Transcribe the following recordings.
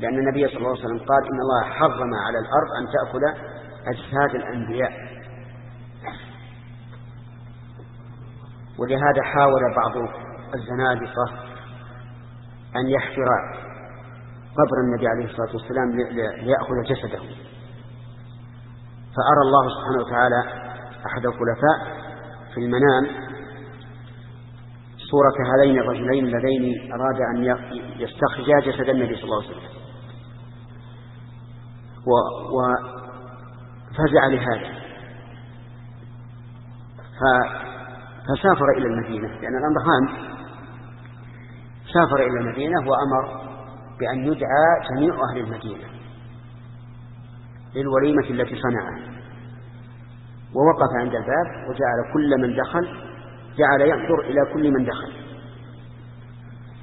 لأن النبي صلى الله عليه وسلم قال إن الله حرم على الأرض أن تأكل أجساد الأنبياء. ولهذا حاول بعض الزنادقة أن يحفر قبر النبي عليه الصلاة والسلام ليأخذ جسده. فأرى الله سبحانه وتعالى أحد الخلفاء في المنام صورة هذين الرجلين اللذين أراد أن يستخرجا جسد النبي صلى الله عليه وسلم. وفزع لهذا. فسافر إلى المدينة. لأن الأمر هام. سافر إلى المدينة وأمر بأن يدعى جميع أهل المدينة للوليمة التي صنعها. ووقف عند الباب وجعل كل من دخل جعل ينظر إلى كل من دخل.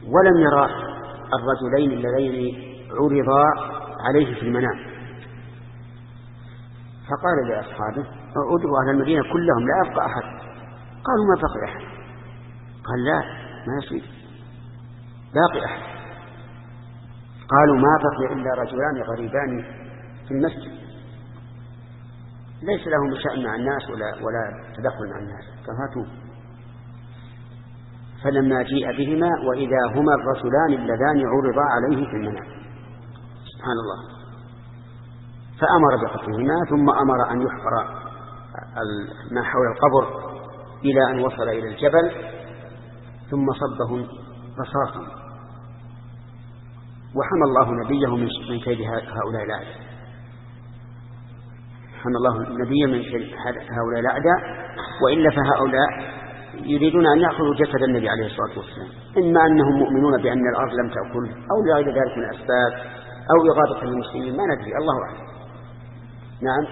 ولم يرى الرجلين اللذين عرضا عليه في المنام. فقال لأصحابه ادعوا أهل المدينة كلهم لا يبقى أحد. قالوا ما بقي أحد. قال لا ما يصير. باقي أحد. قالوا ما بقي إلا رجلان غريبان في المسجد. ليس لهم شأن مع الناس ولا, ولا تدخل مع الناس. فهاتوا فلما جيء بهما وإذا هما الرسولان اللذان عرضا عليه في المنام. سبحان الله. فأمر بقتلهما ثم أمر أن يحفر ما حول القبر إلى أن وصل إلى الجبل ثم صبهم رصاصا. وحمى الله نبيه من كيد هؤلاء الأعداء. حمى الله نبيه من كيد هؤلاء الأعداء. وإلا فهؤلاء يريدون أن يأخذوا جسد النبي عليه الصلاة والسلام. إما أنهم مؤمنون بأن الأرض لم تأكله أو لغير ذلك من الأسباب أو إغاظة المسلمين ما ندري الله أعلم. نعم.